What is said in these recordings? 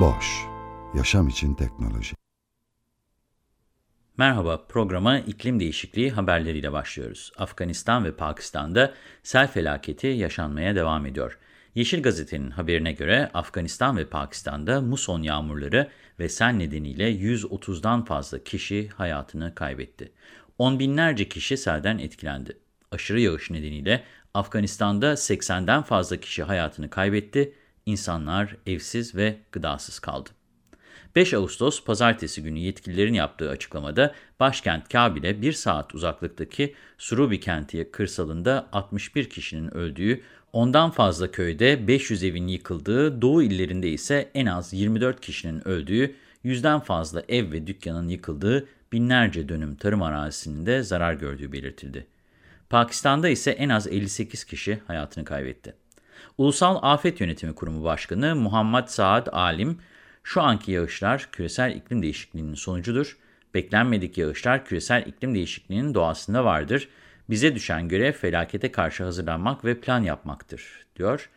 Boş, yaşam için teknoloji. Merhaba, programa iklim değişikliği haberleriyle başlıyoruz. Afganistan ve Pakistan'da sel felaketi yaşanmaya devam ediyor. Yeşil Gazete'nin haberine göre Afganistan ve Pakistan'da muson yağmurları ve sel nedeniyle 130'dan fazla kişi hayatını kaybetti. On binlerce kişi selden etkilendi. Aşırı yağış nedeniyle Afganistan'da 80'den fazla kişi hayatını kaybetti, insanlar evsiz ve gıdasız kaldı. 5 Ağustos pazartesi günü yetkililerin yaptığı açıklamada başkent Kabil'e 1 saat uzaklıktaki Surubi kenti kırsalında 61 kişinin öldüğü, ondan fazla köyde 500 evin yıkıldığı, doğu illerinde ise en az 24 kişinin öldüğü, yüzden fazla ev ve dükkanın yıkıldığı, binlerce dönüm tarım arazisinin de zarar gördüğü belirtildi. Pakistan'da ise en az 58 kişi hayatını kaybetti. Ulusal Afet Yönetimi Kurumu Başkanı Muhammed Saad Alim, şu anki yağışlar küresel iklim değişikliğinin sonucudur. Beklenmedik yağışlar küresel iklim değişikliğinin doğasında vardır. Bize düşen görev felakete karşı hazırlanmak ve plan yapmaktır, diyor.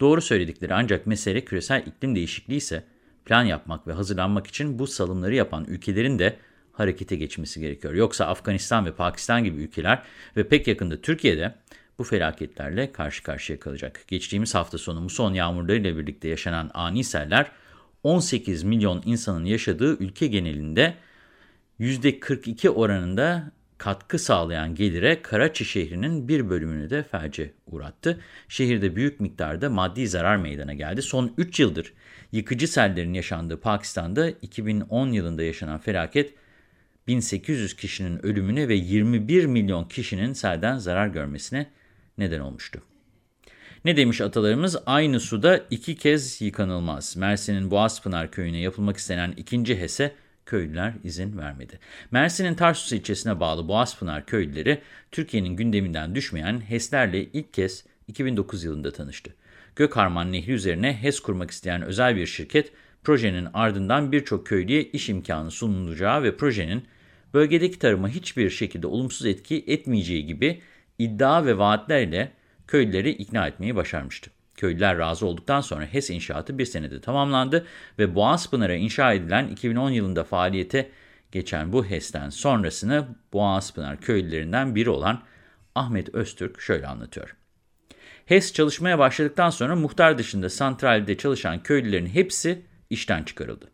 Doğru söyledikleri ancak mesele küresel iklim değişikliği ise plan yapmak ve hazırlanmak için bu salımları yapan ülkelerin de harekete geçmesi gerekiyor. Yoksa Afganistan ve Pakistan gibi ülkeler ve pek yakında Türkiye'de bu felaketlerle karşı karşıya kalacak. Geçtiğimiz hafta sonu muson yağmurlarıyla birlikte yaşanan ani seller 18 milyon insanın yaşadığı ülke genelinde %42 oranında katkı sağlayan gelire Karaçi şehrinin bir bölümünü de felce uğrattı. Şehirde büyük miktarda maddi zarar meydana geldi. Son 3 yıldır yıkıcı sellerin yaşandığı Pakistan'da 2010 yılında yaşanan felaket 1800 kişinin ölümüne ve 21 milyon kişinin selden zarar görmesine neden olmuştu. Ne demiş atalarımız? Aynı suda iki kez yıkanılmaz. Mersin'in Boğazpınar köyüne yapılmak istenen ikinci HES'e köylüler izin vermedi. Mersin'in Tarsus ilçesine bağlı Boğazpınar köylüleri Türkiye'nin gündeminden düşmeyen HES'lerle ilk kez 2009 yılında tanıştı. Gökharman Nehri üzerine HES kurmak isteyen özel bir şirket, projenin ardından birçok köylüye iş imkanı sunulacağı ve projenin bölgedeki tarıma hiçbir şekilde olumsuz etki etmeyeceği gibi iddia ve vaatlerle köylüleri ikna etmeyi başarmıştı. Köylüler razı olduktan sonra HES inşaatı bir senede tamamlandı ve Boğazpınar'a inşa edilen 2010 yılında faaliyete geçen bu HES'ten sonrasını Boğazpınar köylülerinden biri olan Ahmet Öztürk şöyle anlatıyor. HES çalışmaya başladıktan sonra muhtar dışında santralde çalışan köylülerin hepsi işten çıkarıldı.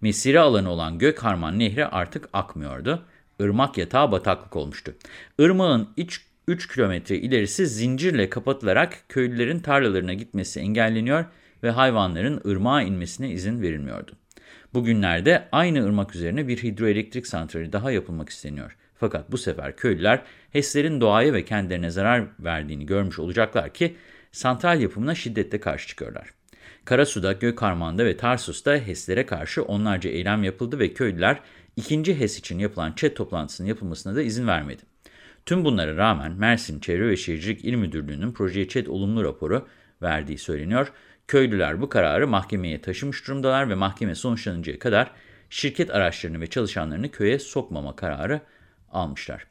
Mesire alanı olan Gökharman Nehri artık akmıyordu. Irmak yatağı bataklık olmuştu. Irmağın iç 3 kilometre ilerisi zincirle kapatılarak köylülerin tarlalarına gitmesi engelleniyor ve hayvanların ırmağa inmesine izin verilmiyordu. Bugünlerde aynı ırmak üzerine bir hidroelektrik santrali daha yapılmak isteniyor. Fakat bu sefer köylüler HES'lerin doğaya ve kendilerine zarar verdiğini görmüş olacaklar ki santral yapımına şiddetle karşı çıkıyorlar. Karasu'da, Gökharman'da ve Tarsus'ta HES'lere karşı onlarca eylem yapıldı ve köylüler ikinci HES için yapılan ÇED toplantısının yapılmasına da izin vermedi. Tüm bunlara rağmen Mersin Çevre ve Şehircilik İl Müdürlüğü'nün projeye ÇED olumlu raporu verdiği söyleniyor. Köylüler bu kararı mahkemeye taşımış durumdalar ve mahkeme sonuçlanıncaya kadar şirket araçlarını ve çalışanlarını köye sokmama kararı almışlar.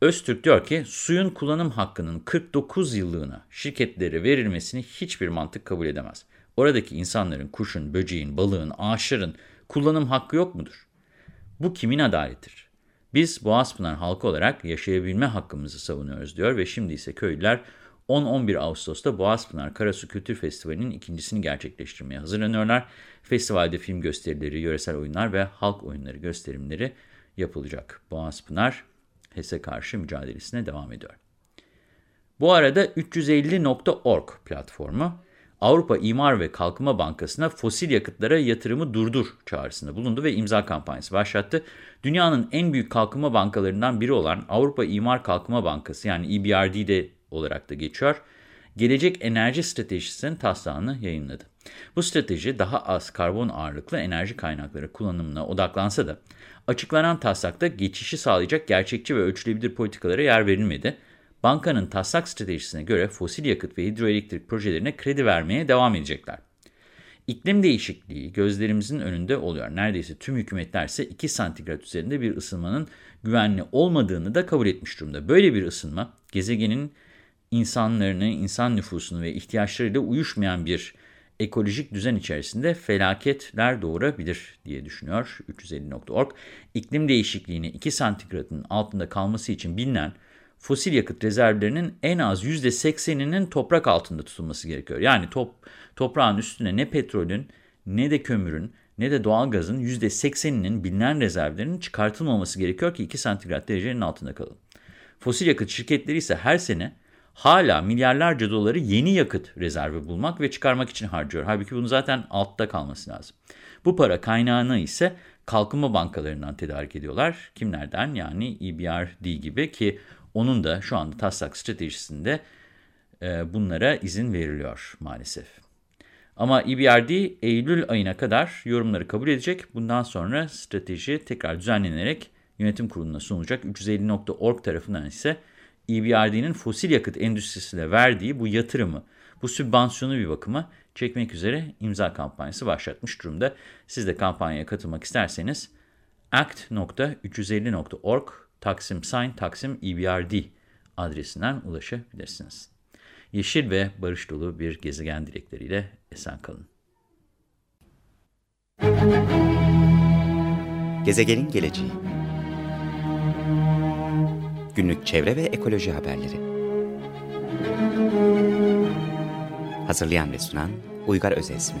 Öztürk diyor ki suyun kullanım hakkının 49 yıllığına şirketlere verilmesini hiçbir mantık kabul edemez. Oradaki insanların kuşun, böceğin, balığın, ağaçların kullanım hakkı yok mudur? Bu kimin adaletidir? Biz Boğazpınar halkı olarak yaşayabilme hakkımızı savunuyoruz diyor ve şimdi ise köylüler 10-11 Ağustos'ta Boğazpınar Karasu Kültür Festivali'nin ikincisini gerçekleştirmeye hazırlanıyorlar. Festivalde film gösterileri, yöresel oyunlar ve halk oyunları gösterimleri yapılacak. Boğazpınar HES'e karşı mücadelesine devam ediyor. Bu arada 350.org platformu Avrupa İmar ve Kalkınma Bankası'na fosil yakıtlara yatırımı durdur çağrısında bulundu ve imza kampanyası başlattı. Dünyanın en büyük kalkınma bankalarından biri olan Avrupa İmar Kalkınma Bankası yani EBRD de olarak da geçiyor. Gelecek Enerji Stratejisi'nin taslağını yayınladı. Bu strateji daha az karbon ağırlıklı enerji kaynakları kullanımına odaklansa da açıklanan taslakta geçişi sağlayacak gerçekçi ve ölçülebilir politikalara yer verilmedi. Bankanın taslak stratejisine göre fosil yakıt ve hidroelektrik projelerine kredi vermeye devam edecekler. İklim değişikliği gözlerimizin önünde oluyor. Neredeyse tüm hükümetler ise 2 santigrat üzerinde bir ısınmanın güvenli olmadığını da kabul etmiş durumda. Böyle bir ısınma gezegenin insanlarını, insan nüfusunu ve ihtiyaçlarıyla uyuşmayan bir ekolojik düzen içerisinde felaketler doğurabilir diye düşünüyor 350.org. İklim değişikliğini 2 santigratın altında kalması için bilinen fosil yakıt rezervlerinin en az %80'inin toprak altında tutulması gerekiyor. Yani top, toprağın üstüne ne petrolün ne de kömürün ne de doğalgazın %80'inin bilinen rezervlerinin çıkartılmaması gerekiyor ki 2 santigrat derecenin altında kalın. Fosil yakıt şirketleri ise her sene hala milyarlarca doları yeni yakıt rezervi bulmak ve çıkarmak için harcıyor. Halbuki bunu zaten altta kalması lazım. Bu para kaynağını ise kalkınma bankalarından tedarik ediyorlar. Kimlerden? Yani EBRD gibi ki onun da şu anda taslak stratejisinde e, bunlara izin veriliyor maalesef. Ama EBRD Eylül ayına kadar yorumları kabul edecek. Bundan sonra strateji tekrar düzenlenerek yönetim kuruluna sunulacak. 350.org tarafından ise EBRD'nin fosil yakıt endüstrisine verdiği bu yatırımı, bu sübvansiyonu bir bakıma çekmek üzere imza kampanyası başlatmış durumda. Siz de kampanyaya katılmak isterseniz act.350.org Taksim Sign Taksim EBRD adresinden ulaşabilirsiniz. Yeşil ve barış dolu bir gezegen dilekleriyle esen kalın. Gezegenin geleceği Günlük çevre ve ekoloji haberleri Hazırlayan ve sunan Uygar Özesmi